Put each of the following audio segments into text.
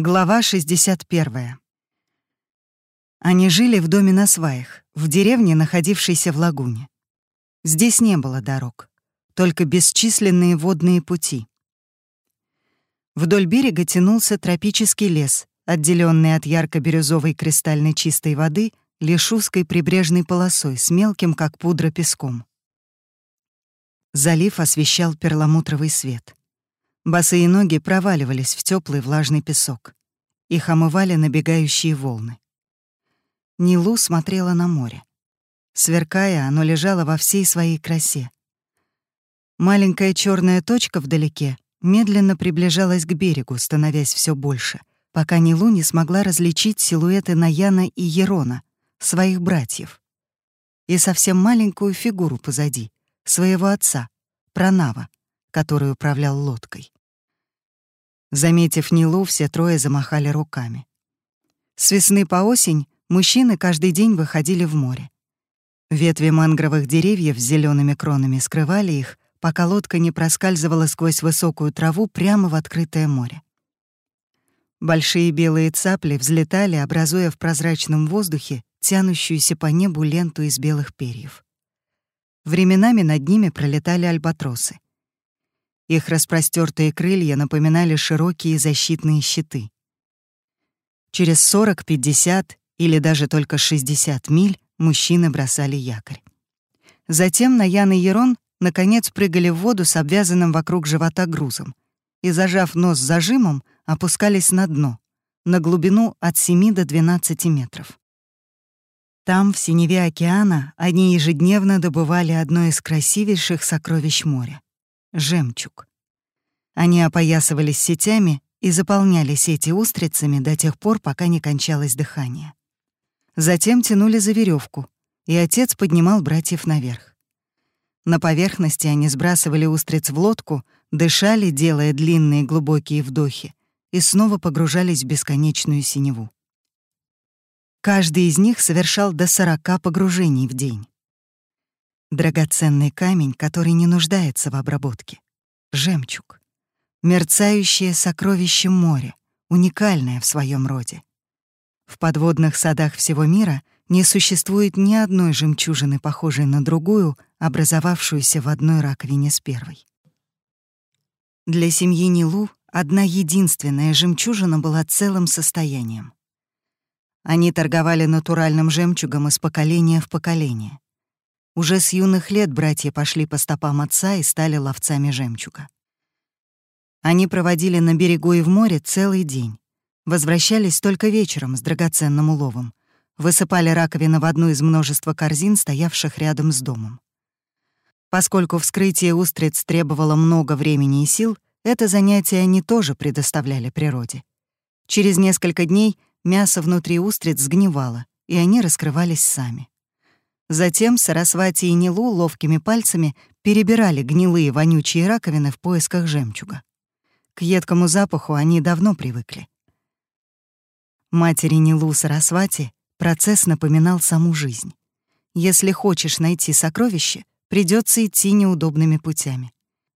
Глава 61. Они жили в доме на сваях, в деревне, находившейся в лагуне. Здесь не было дорог, только бесчисленные водные пути. Вдоль берега тянулся тропический лес, отделенный от ярко-бирюзовой кристальной чистой воды лишь узкой прибрежной полосой с мелким, как пудра, песком. Залив освещал перламутровый свет. Босые ноги проваливались в теплый влажный песок. Их омывали набегающие волны. Нилу смотрела на море. Сверкая, оно лежало во всей своей красе. Маленькая черная точка вдалеке медленно приближалась к берегу, становясь все больше, пока Нилу не смогла различить силуэты Наяна и Ерона, своих братьев, и совсем маленькую фигуру позади, своего отца, Пранава, который управлял лодкой. Заметив Нилу, все трое замахали руками. С весны по осень мужчины каждый день выходили в море. Ветви мангровых деревьев с зелеными кронами скрывали их, пока лодка не проскальзывала сквозь высокую траву прямо в открытое море. Большие белые цапли взлетали, образуя в прозрачном воздухе тянущуюся по небу ленту из белых перьев. Временами над ними пролетали альбатросы. Их распростертые крылья напоминали широкие защитные щиты. Через 40, 50 или даже только 60 миль мужчины бросали якорь. Затем Наян и Ерон наконец прыгали в воду с обвязанным вокруг живота грузом и, зажав нос зажимом, опускались на дно, на глубину от 7 до 12 метров. Там, в синеве океана, они ежедневно добывали одно из красивейших сокровищ моря жемчуг. Они опоясывались сетями и заполняли сети устрицами до тех пор, пока не кончалось дыхание. Затем тянули за веревку, и отец поднимал братьев наверх. На поверхности они сбрасывали устриц в лодку, дышали, делая длинные глубокие вдохи, и снова погружались в бесконечную синеву. Каждый из них совершал до сорока погружений в день. Драгоценный камень, который не нуждается в обработке. Жемчуг. Мерцающее сокровище моря, уникальное в своем роде. В подводных садах всего мира не существует ни одной жемчужины, похожей на другую, образовавшуюся в одной раковине с первой. Для семьи Нилу одна единственная жемчужина была целым состоянием. Они торговали натуральным жемчугом из поколения в поколение. Уже с юных лет братья пошли по стопам отца и стали ловцами жемчуга. Они проводили на берегу и в море целый день. Возвращались только вечером с драгоценным уловом. Высыпали раковины в одну из множества корзин, стоявших рядом с домом. Поскольку вскрытие устриц требовало много времени и сил, это занятие они тоже предоставляли природе. Через несколько дней мясо внутри устриц сгнивало, и они раскрывались сами. Затем Сарасвати и Нилу ловкими пальцами перебирали гнилые вонючие раковины в поисках жемчуга. К едкому запаху они давно привыкли. Матери Нилу Сарасвати процесс напоминал саму жизнь. Если хочешь найти сокровище, придется идти неудобными путями.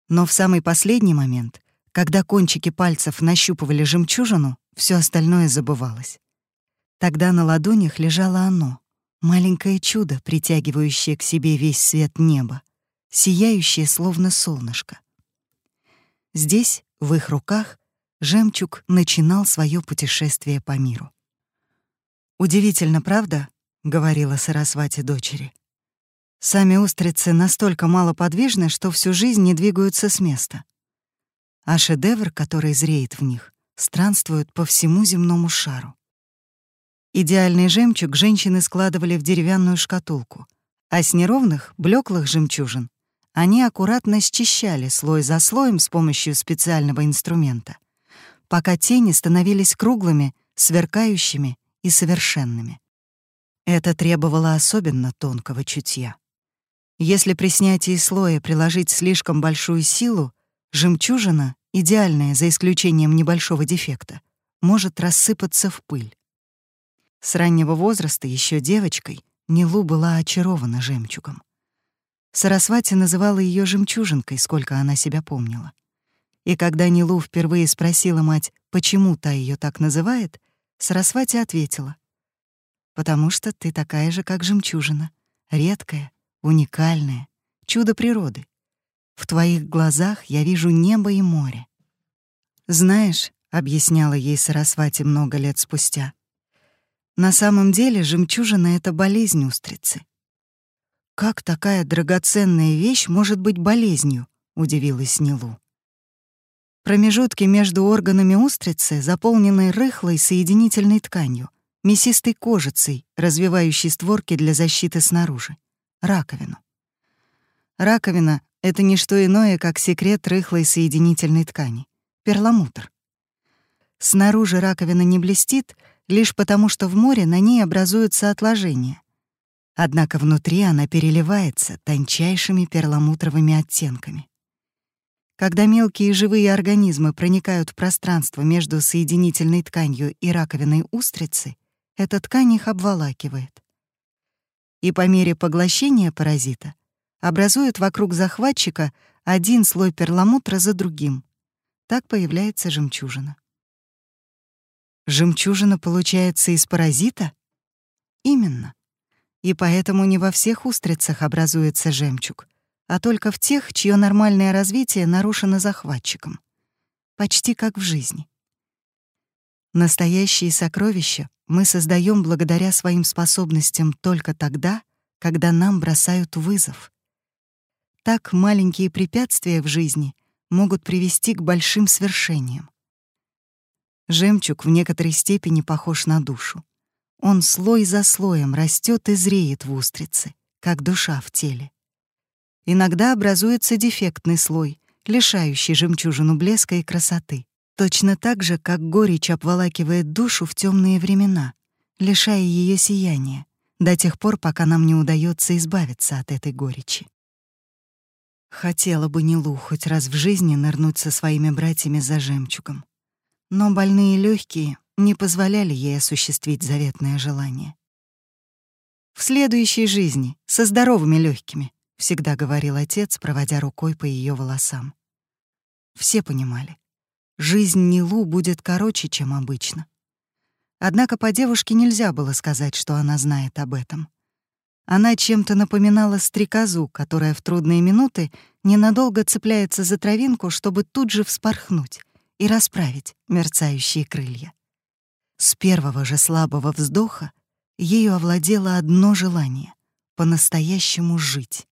Но в самый последний момент, когда кончики пальцев нащупывали жемчужину, все остальное забывалось. Тогда на ладонях лежало оно, Маленькое чудо, притягивающее к себе весь свет неба, сияющее словно солнышко. Здесь, в их руках, жемчуг начинал свое путешествие по миру. «Удивительно, правда?» — говорила Сарасвати дочери. «Сами устрицы настолько малоподвижны, что всю жизнь не двигаются с места. А шедевр, который зреет в них, странствует по всему земному шару. Идеальный жемчуг женщины складывали в деревянную шкатулку, а с неровных, блеклых жемчужин они аккуратно счищали слой за слоем с помощью специального инструмента, пока тени становились круглыми, сверкающими и совершенными. Это требовало особенно тонкого чутья. Если при снятии слоя приложить слишком большую силу, жемчужина, идеальная за исключением небольшого дефекта, может рассыпаться в пыль. С раннего возраста, еще девочкой, Нилу была очарована жемчугом. Сарасвати называла ее жемчужинкой, сколько она себя помнила. И когда Нилу впервые спросила мать, почему та ее так называет, Сарасвати ответила. «Потому что ты такая же, как жемчужина, редкая, уникальная, чудо природы. В твоих глазах я вижу небо и море. Знаешь, — объясняла ей Сарасвати много лет спустя, на самом деле жемчужина — это болезнь устрицы. «Как такая драгоценная вещь может быть болезнью?» — удивилась Нилу. Промежутки между органами устрицы заполнены рыхлой соединительной тканью, мясистой кожицей, развивающей створки для защиты снаружи, раковину. Раковина — это не что иное, как секрет рыхлой соединительной ткани — перламутр. Снаружи раковина не блестит лишь потому, что в море на ней образуются отложения — Однако внутри она переливается тончайшими перламутровыми оттенками. Когда мелкие живые организмы проникают в пространство между соединительной тканью и раковиной устрицы, эта ткань их обволакивает. И по мере поглощения паразита образует вокруг захватчика один слой перламутра за другим. Так появляется жемчужина. Жемчужина получается из паразита? Именно и поэтому не во всех устрицах образуется жемчуг, а только в тех, чье нормальное развитие нарушено захватчиком. Почти как в жизни. Настоящие сокровища мы создаем благодаря своим способностям только тогда, когда нам бросают вызов. Так маленькие препятствия в жизни могут привести к большим свершениям. Жемчуг в некоторой степени похож на душу. Он слой за слоем растет и зреет в устрице, как душа в теле. Иногда образуется дефектный слой, лишающий жемчужину блеска и красоты. Точно так же, как горечь обволакивает душу в темные времена, лишая ее сияния, до тех пор, пока нам не удается избавиться от этой горечи. Хотела бы Нилу хоть раз в жизни нырнуть со своими братьями за жемчугом. Но больные легкие не позволяли ей осуществить заветное желание. «В следующей жизни, со здоровыми легкими, всегда говорил отец, проводя рукой по ее волосам. Все понимали, жизнь Нилу будет короче, чем обычно. Однако по девушке нельзя было сказать, что она знает об этом. Она чем-то напоминала стрекозу, которая в трудные минуты ненадолго цепляется за травинку, чтобы тут же вспорхнуть и расправить мерцающие крылья. С первого же слабого вздоха ею овладело одно желание — по-настоящему жить.